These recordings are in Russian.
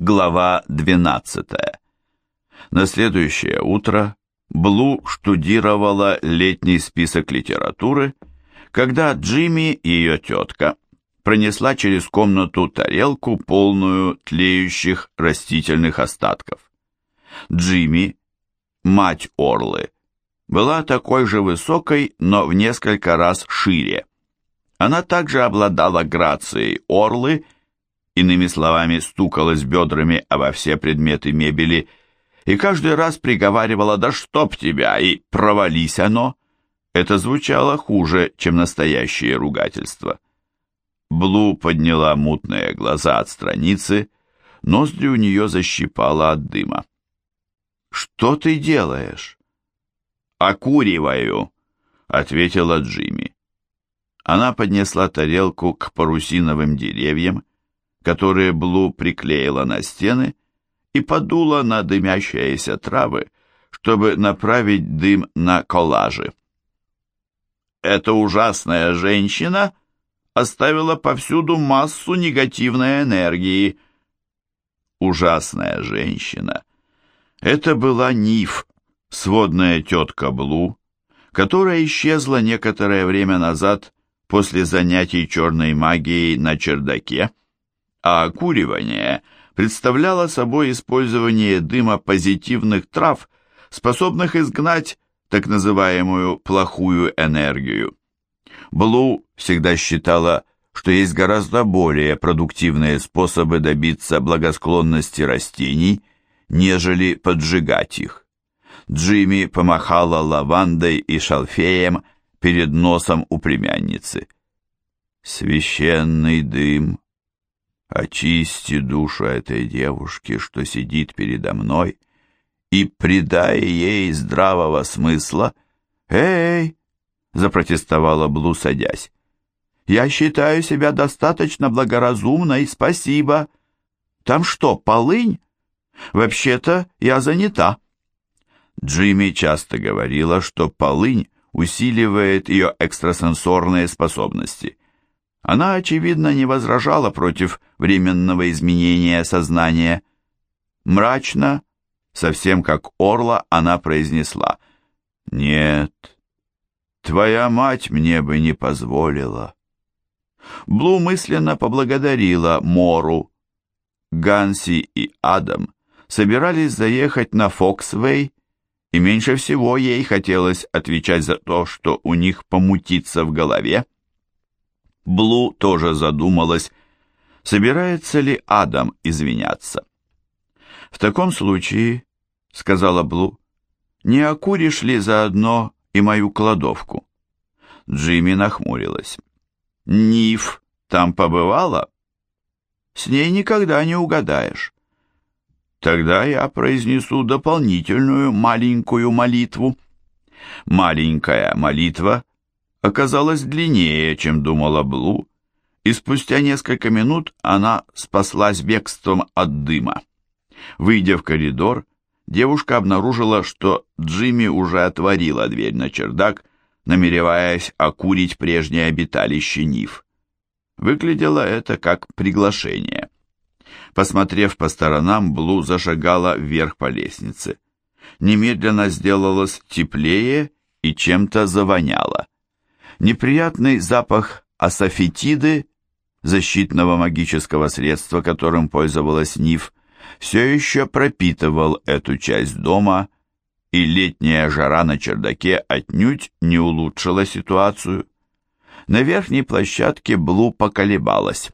Глава 12. На следующее утро Блу штудировала летний список литературы, когда Джимми, ее тетка, пронесла через комнату тарелку, полную тлеющих растительных остатков. Джимми, мать Орлы, была такой же высокой, но в несколько раз шире. Она также обладала грацией Орлы иными словами, стукалась бедрами обо все предметы мебели и каждый раз приговаривала «Да чтоб тебя!» и «Провались оно!» Это звучало хуже, чем настоящее ругательство. Блу подняла мутные глаза от страницы, ноздри у нее защипала от дыма. «Что ты делаешь?» «Окуриваю», — ответила Джимми. Она поднесла тарелку к парусиновым деревьям которые Блу приклеила на стены, и подула на дымящиеся травы, чтобы направить дым на коллажи. Эта ужасная женщина оставила повсюду массу негативной энергии. Ужасная женщина. Это была Ниф, сводная тетка Блу, которая исчезла некоторое время назад после занятий черной магией на чердаке, а окуривание представляло собой использование дыма позитивных трав, способных изгнать так называемую плохую энергию. Блу всегда считала, что есть гораздо более продуктивные способы добиться благосклонности растений, нежели поджигать их. Джимми помахала лавандой и шалфеем перед носом у племянницы. «Священный дым очисти душу этой девушки, что сидит передо мной, и придай ей здравого смысла. «Эй!» — запротестовала Блу, садясь. «Я считаю себя достаточно благоразумной, спасибо. Там что, полынь? Вообще-то я занята». Джимми часто говорила, что полынь усиливает ее экстрасенсорные способности. Она, очевидно, не возражала против временного изменения сознания. Мрачно, совсем как Орла, она произнесла «Нет, твоя мать мне бы не позволила». Блу мысленно поблагодарила Мору. Ганси и Адам собирались заехать на Фоксвей, и меньше всего ей хотелось отвечать за то, что у них помутится в голове. Блу тоже задумалась, собирается ли Адам извиняться. «В таком случае, — сказала Блу, — не окуришь ли заодно и мою кладовку?» Джимми нахмурилась. «Ниф там побывала?» «С ней никогда не угадаешь». «Тогда я произнесу дополнительную маленькую молитву». Маленькая молитва оказалась длиннее, чем думала Блу, и спустя несколько минут она спаслась бегством от дыма. Выйдя в коридор, девушка обнаружила, что Джимми уже отворила дверь на чердак, намереваясь окурить прежнее обиталище Нив. Выглядело это как приглашение. Посмотрев по сторонам, Блу зашагала вверх по лестнице. Немедленно сделалось теплее и чем-то завоняло. Неприятный запах асофетиды, защитного магического средства, которым пользовалась Ниф, все еще пропитывал эту часть дома, и летняя жара на чердаке отнюдь не улучшила ситуацию. На верхней площадке Блу поколебалась.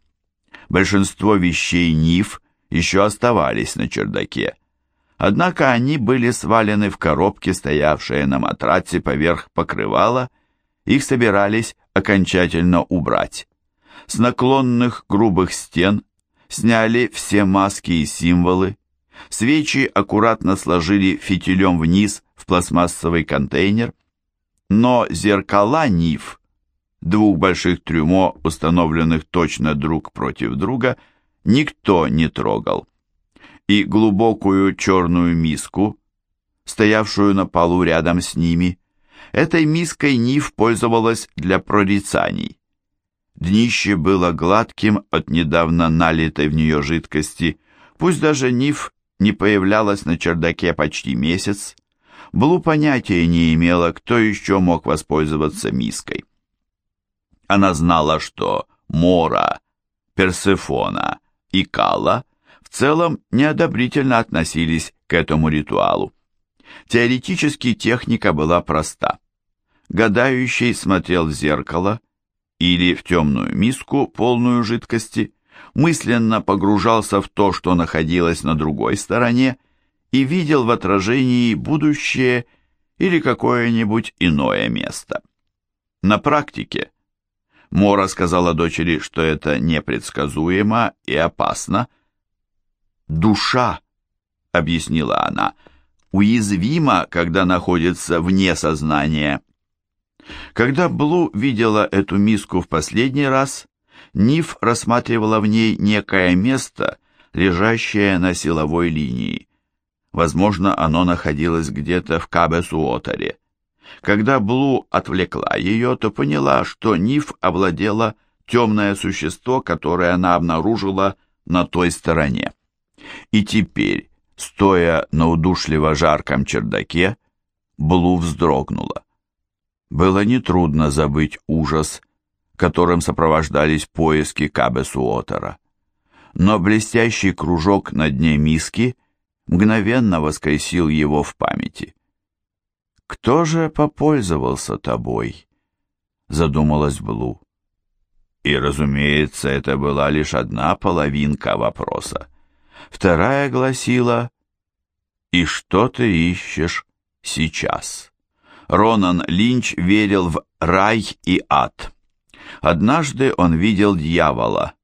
Большинство вещей Ниф еще оставались на чердаке, однако они были свалены в коробки, стоявшие на матраце поверх покрывала, их собирались окончательно убрать. С наклонных грубых стен сняли все маски и символы, свечи аккуратно сложили фитилем вниз в пластмассовый контейнер, но зеркала Ниф, двух больших трюмо, установленных точно друг против друга, никто не трогал. И глубокую черную миску, стоявшую на полу рядом с ними, Этой миской Нив пользовалась для прорицаний. Днище было гладким от недавно налитой в нее жидкости, Пусть даже Ниф не появлялась на чердаке почти месяц, Блу понятия не имела, кто еще мог воспользоваться миской. Она знала, что Мора, Персефона и Кала в целом неодобрительно относились к этому ритуалу. Теоретически техника была проста. Гадающий смотрел в зеркало или в темную миску, полную жидкости, мысленно погружался в то, что находилось на другой стороне, и видел в отражении будущее или какое-нибудь иное место. На практике Мора сказала дочери, что это непредсказуемо и опасно. «Душа», — объяснила она, — «уязвима, когда находится вне сознания». Когда Блу видела эту миску в последний раз, Ниф рассматривала в ней некое место, лежащее на силовой линии. Возможно, оно находилось где-то в Кабесуотере. Когда Блу отвлекла ее, то поняла, что Ниф овладела темное существо, которое она обнаружила на той стороне. И теперь, стоя на удушливо жарком чердаке, Блу вздрогнула. Было нетрудно забыть ужас, которым сопровождались поиски Кабесуотера. Но блестящий кружок на дне миски мгновенно воскресил его в памяти. «Кто же попользовался тобой?» — задумалась Блу. И, разумеется, это была лишь одна половинка вопроса. Вторая гласила «И что ты ищешь сейчас?» Ронан Линч верил в рай и ад. Однажды он видел дьявола.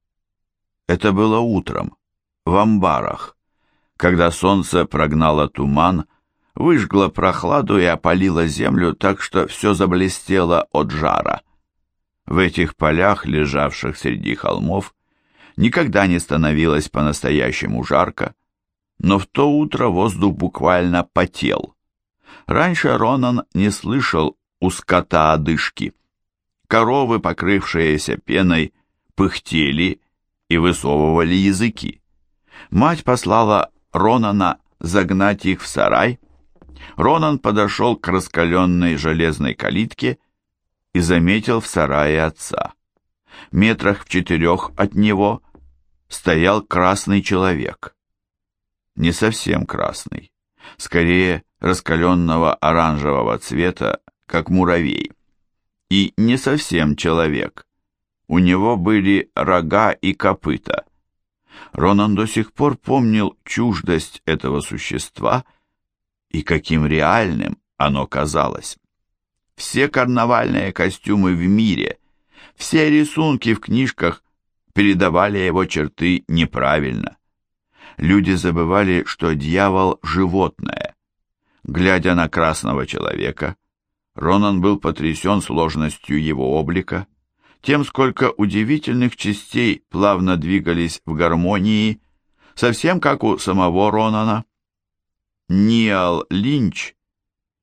Это было утром, в амбарах, когда солнце прогнало туман, выжгло прохладу и опалило землю так, что все заблестело от жара. В этих полях, лежавших среди холмов, никогда не становилось по-настоящему жарко, но в то утро воздух буквально потел. Раньше Ронан не слышал у скота одышки. Коровы, покрывшиеся пеной, пыхтели и высовывали языки. Мать послала Ронана загнать их в сарай. Ронан подошел к раскаленной железной калитке и заметил в сарае отца. Метрах в четырех от него стоял красный человек. Не совсем красный, скорее раскаленного оранжевого цвета, как муравей. И не совсем человек. У него были рога и копыта. Ронан до сих пор помнил чуждость этого существа и каким реальным оно казалось. Все карнавальные костюмы в мире, все рисунки в книжках передавали его черты неправильно. Люди забывали, что дьявол – животное, Глядя на красного человека, Ронан был потрясен сложностью его облика, тем, сколько удивительных частей плавно двигались в гармонии, совсем как у самого Ронана. Ниал Линч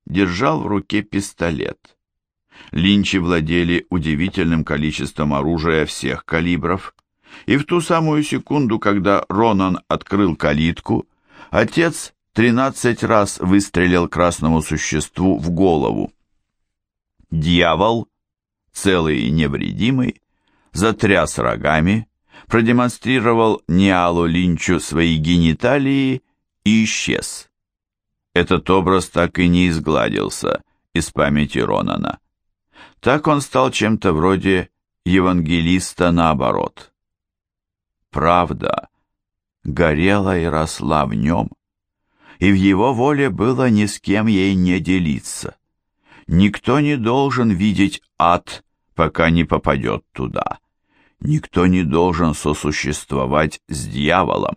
держал в руке пистолет. Линчи владели удивительным количеством оружия всех калибров, и в ту самую секунду, когда Ронан открыл калитку, отец тринадцать раз выстрелил красному существу в голову. Дьявол, целый и невредимый, затряс рогами, продемонстрировал Ниалу Линчу свои гениталии и исчез. Этот образ так и не изгладился из памяти Ронана. Так он стал чем-то вроде евангелиста наоборот. Правда горела и росла в нем, и в его воле было ни с кем ей не делиться. Никто не должен видеть ад, пока не попадет туда. Никто не должен сосуществовать с дьяволом.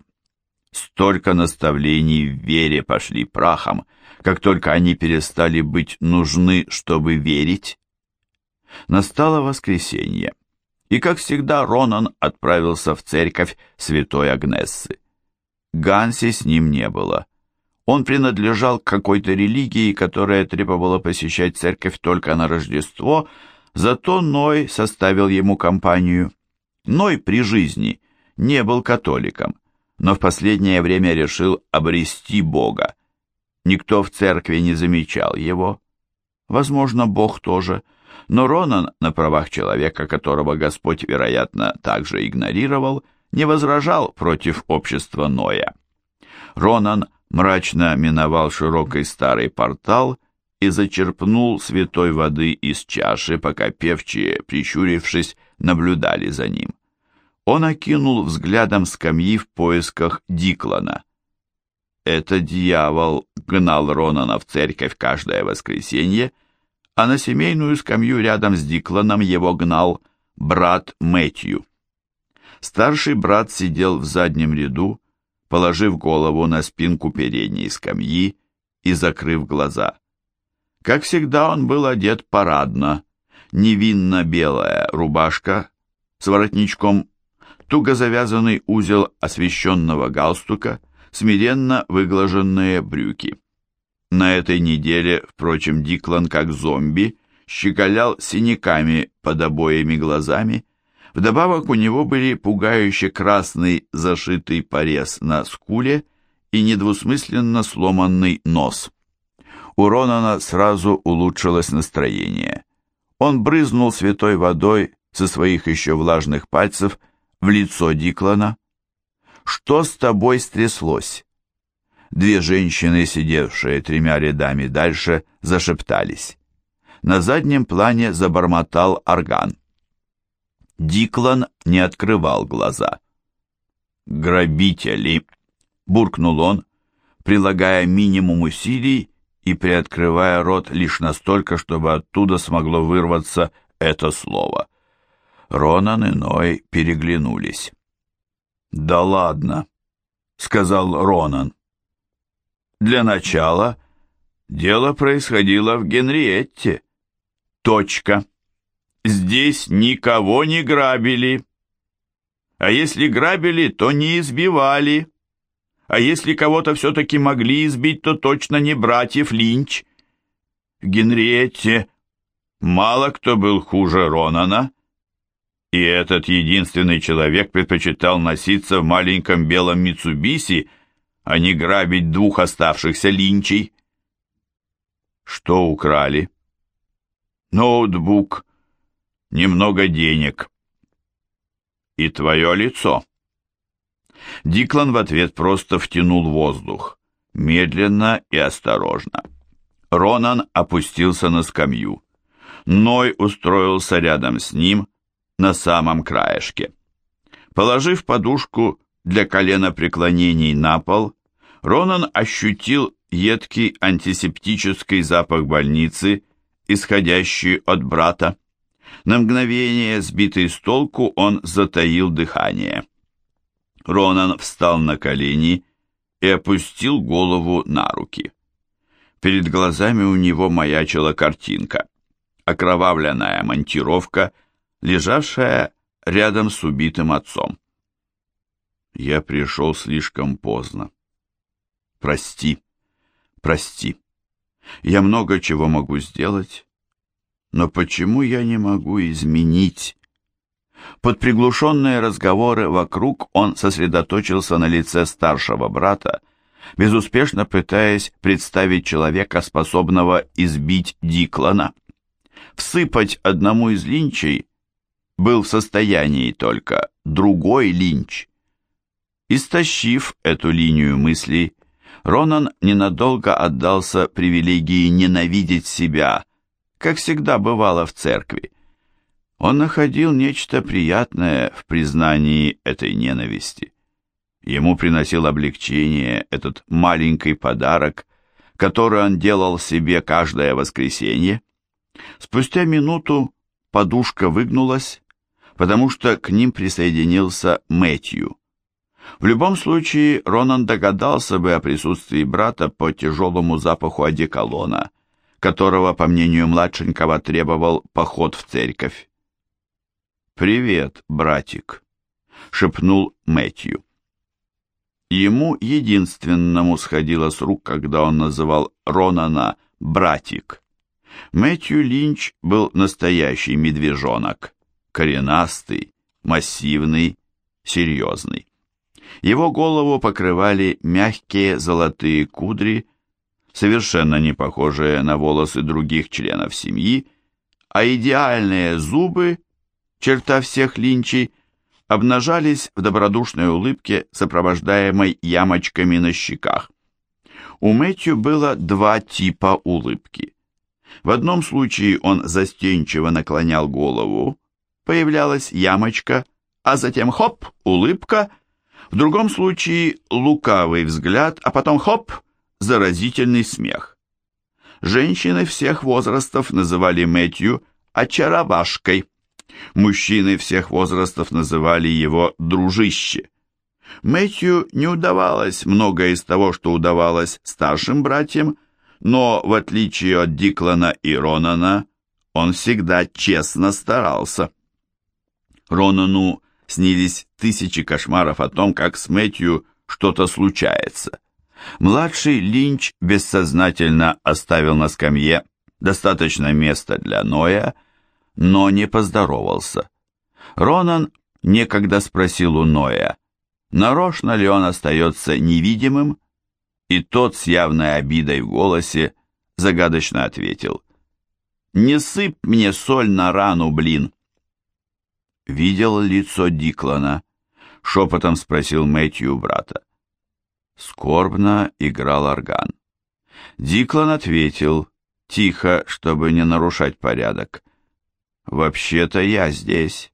Столько наставлений в вере пошли прахом, как только они перестали быть нужны, чтобы верить. Настало воскресенье, и, как всегда, Ронан отправился в церковь святой Агнессы. Ганси с ним не было. Он принадлежал к какой-то религии, которая требовала посещать церковь только на Рождество, зато Ной составил ему компанию. Ной при жизни не был католиком, но в последнее время решил обрести Бога. Никто в церкви не замечал его. Возможно, Бог тоже, но Ронан, на правах человека, которого Господь, вероятно, также игнорировал, не возражал против общества Ноя. Ронан мрачно миновал широкий старый портал и зачерпнул святой воды из чаши, пока певчие, прищурившись, наблюдали за ним. Он окинул взглядом скамьи в поисках Диклана. Это дьявол гнал Ронана в церковь каждое воскресенье, а на семейную скамью рядом с Дикланом его гнал брат Мэтью. Старший брат сидел в заднем ряду, положив голову на спинку передней скамьи и закрыв глаза. Как всегда он был одет парадно, невинно белая рубашка с воротничком, туго завязанный узел освещенного галстука, смиренно выглаженные брюки. На этой неделе, впрочем, Диклан, как зомби, щеголял синяками под обоими глазами. Вдобавок у него были пугающе красный зашитый порез на скуле и недвусмысленно сломанный нос. У Ронана сразу улучшилось настроение. Он брызнул святой водой со своих еще влажных пальцев в лицо Диклана. «Что с тобой стряслось?» Две женщины, сидевшие тремя рядами дальше, зашептались. На заднем плане забормотал орган. Диклан не открывал глаза. «Грабители!» — буркнул он, прилагая минимум усилий и приоткрывая рот лишь настолько, чтобы оттуда смогло вырваться это слово. Ронан и Ной переглянулись. «Да ладно», — сказал Ронан. Для начала дело происходило в Генриетте. Точка. Здесь никого не грабили. А если грабили, то не избивали. А если кого-то все-таки могли избить, то точно не братьев Линч. В Генриетте мало кто был хуже Ронана, и этот единственный человек предпочитал носиться в маленьком белом Митсубиси, а не грабить двух оставшихся линчей. Что украли? Ноутбук, немного денег. И твое лицо. Диклан в ответ просто втянул воздух, медленно и осторожно. Ронан опустился на скамью. Ной устроился рядом с ним на самом краешке. Положив подушку для колена преклонений на пол, Ронан ощутил едкий антисептический запах больницы, исходящий от брата. На мгновение, сбитый с толку, он затаил дыхание. Ронан встал на колени и опустил голову на руки. Перед глазами у него маячила картинка. Окровавленная монтировка, лежавшая рядом с убитым отцом. Я пришел слишком поздно. Прости, прости. Я много чего могу сделать, но почему я не могу изменить? Под приглушенные разговоры вокруг он сосредоточился на лице старшего брата, безуспешно пытаясь представить человека, способного избить Диклана. Всыпать одному из линчей был в состоянии только другой линч. Истощив эту линию мыслей, Ронан ненадолго отдался привилегии ненавидеть себя, как всегда бывало в церкви. Он находил нечто приятное в признании этой ненависти. Ему приносил облегчение этот маленький подарок, который он делал себе каждое воскресенье. Спустя минуту подушка выгнулась, потому что к ним присоединился Мэтью. В любом случае, Ронан догадался бы о присутствии брата по тяжелому запаху одеколона, которого, по мнению младшенького, требовал поход в церковь. «Привет, братик», — шепнул Мэтью. Ему единственному сходило с рук, когда он называл Ронана «братик». Мэтью Линч был настоящий медвежонок, коренастый, массивный, серьезный. Его голову покрывали мягкие золотые кудри, совершенно не похожие на волосы других членов семьи, а идеальные зубы, черта всех линчей, обнажались в добродушной улыбке, сопровождаемой ямочками на щеках. У Мэтью было два типа улыбки. В одном случае он застенчиво наклонял голову, появлялась ямочка, а затем хоп, улыбка, в другом случае лукавый взгляд, а потом хоп, заразительный смех. Женщины всех возрастов называли Мэтью очаровашкой. Мужчины всех возрастов называли его дружище. Мэтью не удавалось многое из того, что удавалось старшим братьям, но, в отличие от Диклана и Ронана, он всегда честно старался. Ронану снились тысячи кошмаров о том, как с Мэтью что-то случается. Младший Линч бессознательно оставил на скамье достаточно места для Ноя, но не поздоровался. Ронан некогда спросил у Ноя, нарочно ли он остается невидимым, и тот с явной обидой в голосе загадочно ответил, «Не сыпь мне соль на рану, блин!» Видел лицо Диклана? Шепотом спросил Мэтью брата. Скорбно играл орган. Диклан ответил, тихо, чтобы не нарушать порядок. «Вообще-то я здесь».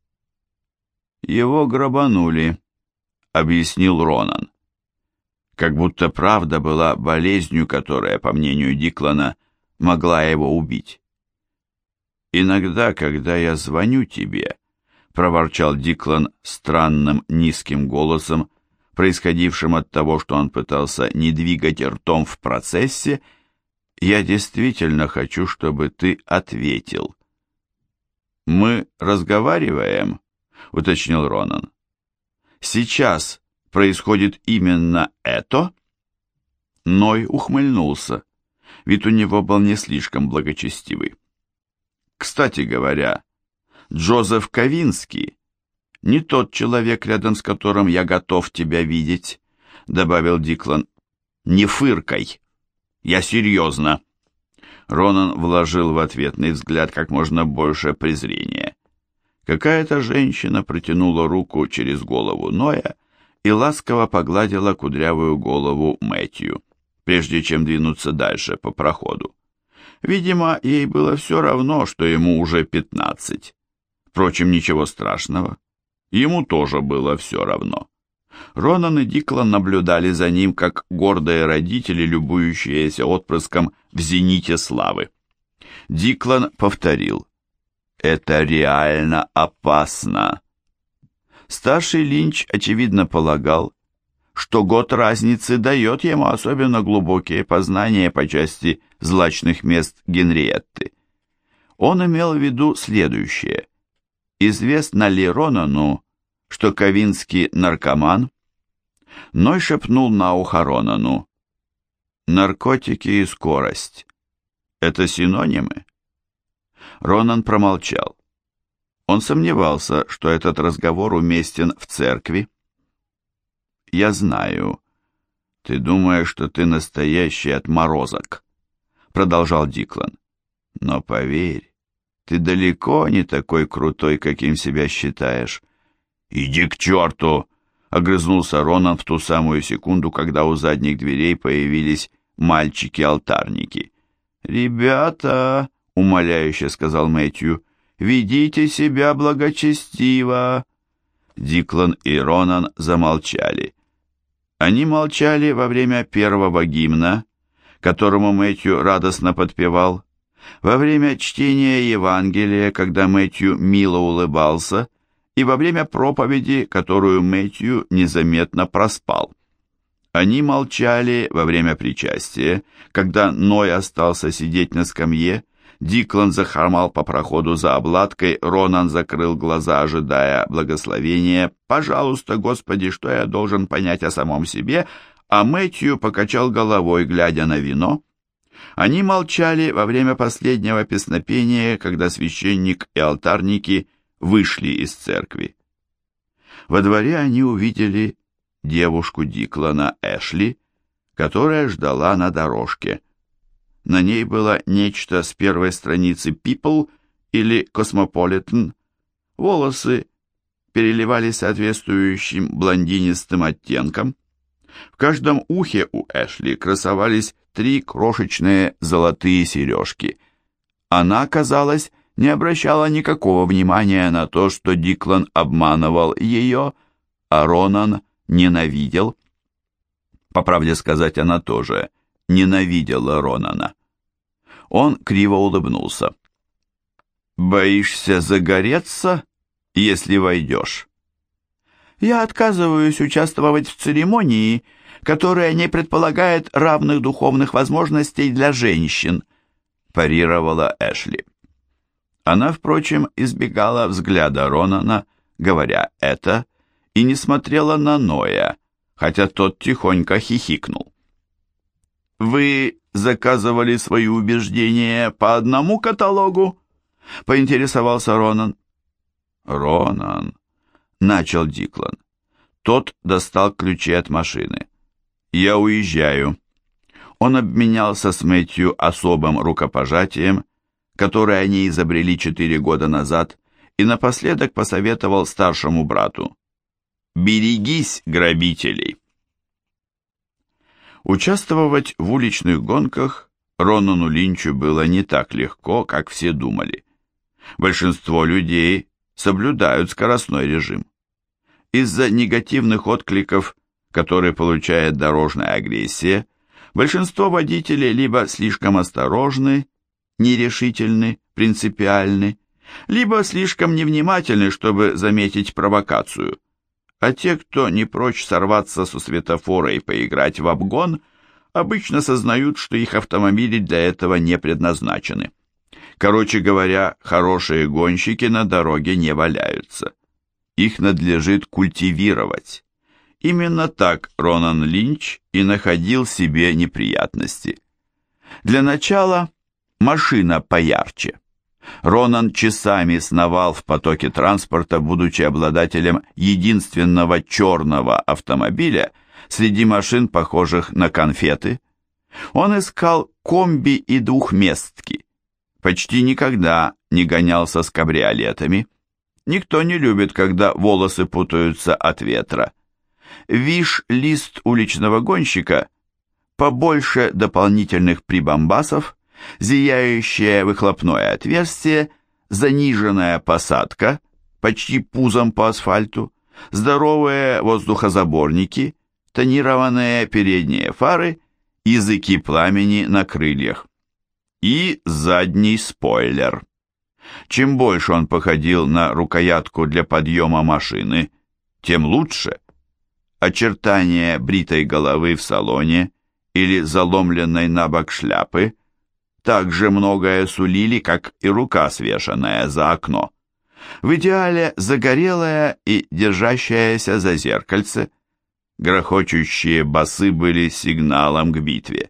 «Его грабанули», — объяснил Ронан. Как будто правда была болезнью, которая, по мнению Диклана, могла его убить. «Иногда, когда я звоню тебе», — проворчал Диклан странным низким голосом, происходившим от того, что он пытался не двигать ртом в процессе, — я действительно хочу, чтобы ты ответил. Мы разговариваем, уточнил Ронан. Сейчас происходит именно это? Ной ухмыльнулся. Вид у него был не слишком благочестивый. Кстати говоря, Джозеф Ковинский не тот человек, рядом с которым я готов тебя видеть, добавил Диклан. Не фыркай. Я серьезно. Ронан вложил в ответный взгляд как можно больше презрения. Какая-то женщина протянула руку через голову Ноя и ласково погладила кудрявую голову Мэтью, прежде чем двинуться дальше по проходу. Видимо, ей было все равно, что ему уже пятнадцать. Впрочем, ничего страшного. Ему тоже было все равно. Ронан и Диклан наблюдали за ним, как гордые родители, любующиеся отпрыском в зените славы. Диклан повторил. «Это реально опасно». Старший Линч, очевидно, полагал, что год разницы дает ему особенно глубокие познания по части злачных мест Генриетты. Он имел в виду следующее. Известно ли Ронану, что Ковинский наркоман? Ной шепнул на ухо Ронану. Наркотики и скорость. Это синонимы? Ронан промолчал. Он сомневался, что этот разговор уместен в церкви. «Я знаю. Ты думаешь, что ты настоящий отморозок», — продолжал Диклан. «Но поверь, ты далеко не такой крутой, каким себя считаешь. «Иди к черту!» — огрызнулся Ронан в ту самую секунду, когда у задних дверей появились мальчики-алтарники. «Ребята!» — умоляюще сказал Мэтью. «Ведите себя благочестиво!» Диклан и Ронан замолчали. Они молчали во время первого гимна, которому Мэтью радостно подпевал, во время чтения Евангелия, когда Мэтью мило улыбался, и во время проповеди, которую Мэтью незаметно проспал. Они молчали во время причастия, когда Ной остался сидеть на скамье, Диклан захармал по проходу за обладкой, Ронан закрыл глаза, ожидая благословения. «Пожалуйста, Господи, что я должен понять о самом себе?» А Мэтью покачал головой, глядя на вино. Они молчали во время последнего песнопения, когда священник и алтарники вышли из церкви. Во дворе они увидели девушку Диклана Эшли, которая ждала на дорожке. На ней было нечто с первой страницы People или Cosmopolitan. Волосы переливались соответствующим блондинистым оттенком. В каждом ухе у Эшли красовались три крошечные золотые сережки. Она, казалось, не обращала никакого внимания на то, что Диклан обманывал ее, а Ронан ненавидел. По правде сказать, она тоже ненавидела Ронана. Он криво улыбнулся. «Боишься загореться, если войдешь?» «Я отказываюсь участвовать в церемонии, которая не предполагает равных духовных возможностей для женщин», парировала Эшли. Она, впрочем, избегала взгляда Ронана, говоря это, и не смотрела на Ноя, хотя тот тихонько хихикнул. «Вы заказывали свои убеждения по одному каталогу?» — поинтересовался Ронан. «Ронан», — начал Диклан. Тот достал ключи от машины. «Я уезжаю». Он обменялся с Мэтью особым рукопожатием который они изобрели четыре года назад, и напоследок посоветовал старшему брату «Берегись грабителей». Участвовать в уличных гонках Ронану Линчу было не так легко, как все думали. Большинство людей соблюдают скоростной режим. Из-за негативных откликов, которые получает дорожная агрессия, большинство водителей либо слишком осторожны, нерешительны, принципиальны, либо слишком невнимательны, чтобы заметить провокацию. А те, кто не прочь сорваться со светофора и поиграть в обгон, обычно сознают, что их автомобили для этого не предназначены. Короче говоря, хорошие гонщики на дороге не валяются. Их надлежит культивировать. Именно так Ронан Линч и находил себе неприятности. Для начала машина поярче. Ронан часами сновал в потоке транспорта, будучи обладателем единственного черного автомобиля среди машин, похожих на конфеты. Он искал комби и двухместки. Почти никогда не гонялся с кабриолетами. Никто не любит, когда волосы путаются от ветра. Виш-лист уличного гонщика побольше дополнительных прибамбасов, зияющее выхлопное отверстие, заниженная посадка, почти пузом по асфальту, здоровые воздухозаборники, тонированные передние фары, языки пламени на крыльях и задний спойлер. Чем больше он походил на рукоятку для подъема машины, тем лучше. Очертания бритой головы в салоне или заломленной на бок шляпы – так же многое сулили, как и рука, свешенная за окно. В идеале загорелая и держащаяся за зеркальце. Грохочущие басы были сигналом к битве.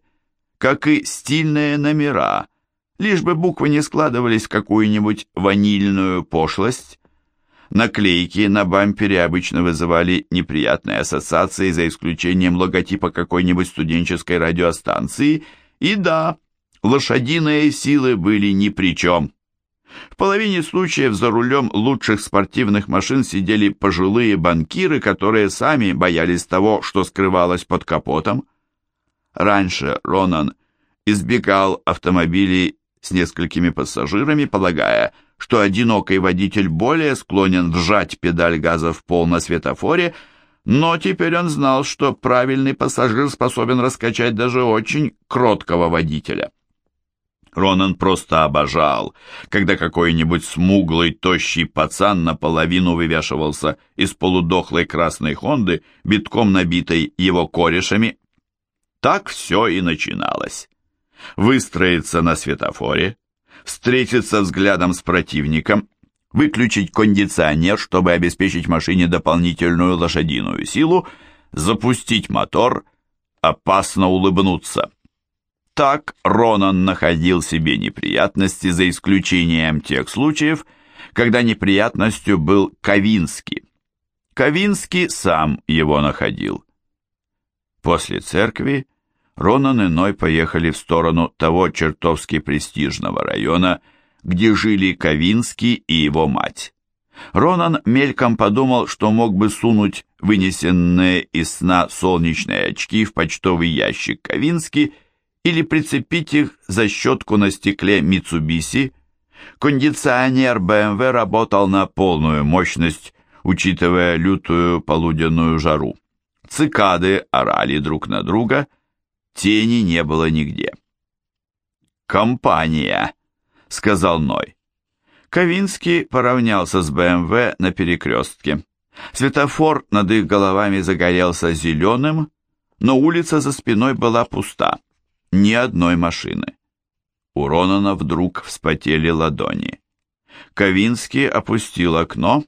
Как и стильные номера, лишь бы буквы не складывались в какую-нибудь ванильную пошлость. Наклейки на бампере обычно вызывали неприятные ассоциации за исключением логотипа какой-нибудь студенческой радиостанции. И да, лошадиные силы были ни при чем. В половине случаев за рулем лучших спортивных машин сидели пожилые банкиры, которые сами боялись того, что скрывалось под капотом. Раньше Ронан избегал автомобилей с несколькими пассажирами, полагая, что одинокий водитель более склонен вжать педаль газа в пол на светофоре, но теперь он знал, что правильный пассажир способен раскачать даже очень кроткого водителя. Ронан просто обожал, когда какой-нибудь смуглый, тощий пацан наполовину вывешивался из полудохлой красной Хонды, битком набитой его корешами. Так все и начиналось. Выстроиться на светофоре, встретиться взглядом с противником, выключить кондиционер, чтобы обеспечить машине дополнительную лошадиную силу, запустить мотор, опасно улыбнуться. Так Ронан находил себе неприятности за исключением тех случаев, когда неприятностью был Ковинский. Ковинский сам его находил. После церкви Ронан и Ной поехали в сторону того чертовски престижного района, где жили Ковинский и его мать. Ронан мельком подумал, что мог бы сунуть вынесенные из сна солнечные очки в почтовый ящик Ковински или прицепить их за щетку на стекле Митсубиси. Кондиционер БМВ работал на полную мощность, учитывая лютую полуденную жару. Цикады орали друг на друга, тени не было нигде. «Компания», — сказал Ной. Ковинский поравнялся с БМВ на перекрестке. Светофор над их головами загорелся зеленым, но улица за спиной была пуста. Ни одной машины. У Ронана вдруг вспотели ладони. Ковинский опустил окно.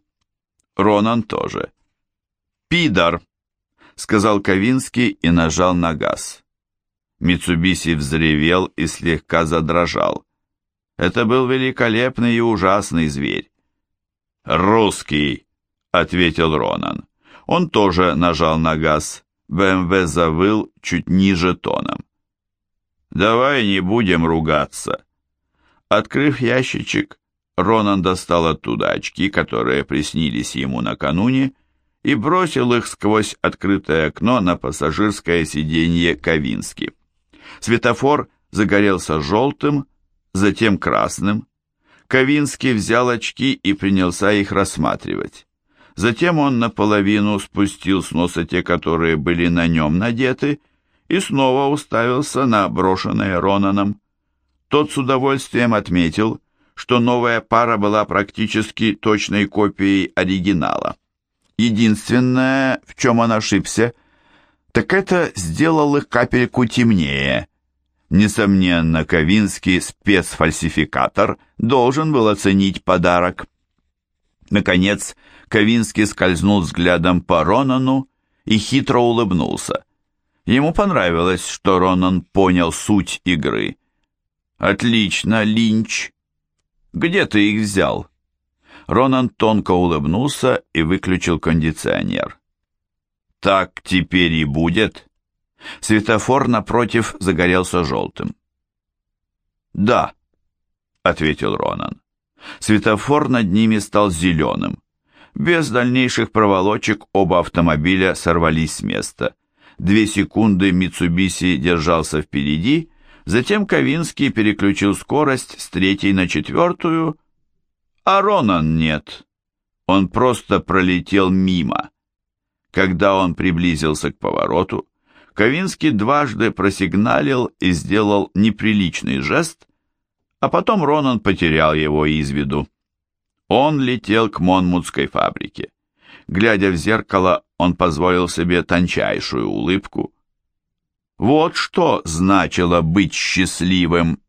Ронан тоже. «Пидор!» — сказал Ковинский и нажал на газ. Митсубиси взревел и слегка задрожал. Это был великолепный и ужасный зверь. «Русский!» — ответил Ронан. Он тоже нажал на газ. БМВ завыл чуть ниже тоном. «Давай не будем ругаться». Открыв ящичек, Ронан достал оттуда очки, которые приснились ему накануне, и бросил их сквозь открытое окно на пассажирское сиденье Ковински. Светофор загорелся желтым, затем красным. Ковинский взял очки и принялся их рассматривать. Затем он наполовину спустил с носа те, которые были на нем надеты, и снова уставился на брошенные Ронаном. Тот с удовольствием отметил, что новая пара была практически точной копией оригинала. Единственное, в чем он ошибся, так это сделал их капельку темнее, Несомненно, Ковинский спецфальсификатор должен был оценить подарок. Наконец, Ковинский скользнул взглядом по Ронану и хитро улыбнулся. Ему понравилось, что Ронан понял суть игры. «Отлично, Линч! Где ты их взял?» Ронан тонко улыбнулся и выключил кондиционер. «Так теперь и будет?» Светофор напротив загорелся желтым. «Да», — ответил Ронан. Светофор над ними стал зеленым. Без дальнейших проволочек оба автомобиля сорвались с места. Две секунды Митсубиси держался впереди, затем Ковинский переключил скорость с третьей на четвертую, а Ронан нет. Он просто пролетел мимо. Когда он приблизился к повороту, Ковинский дважды просигналил и сделал неприличный жест, а потом Ронан потерял его из виду. Он летел к Монмутской фабрике. Глядя в зеркало, он позволил себе тончайшую улыбку. Вот что значило быть счастливым.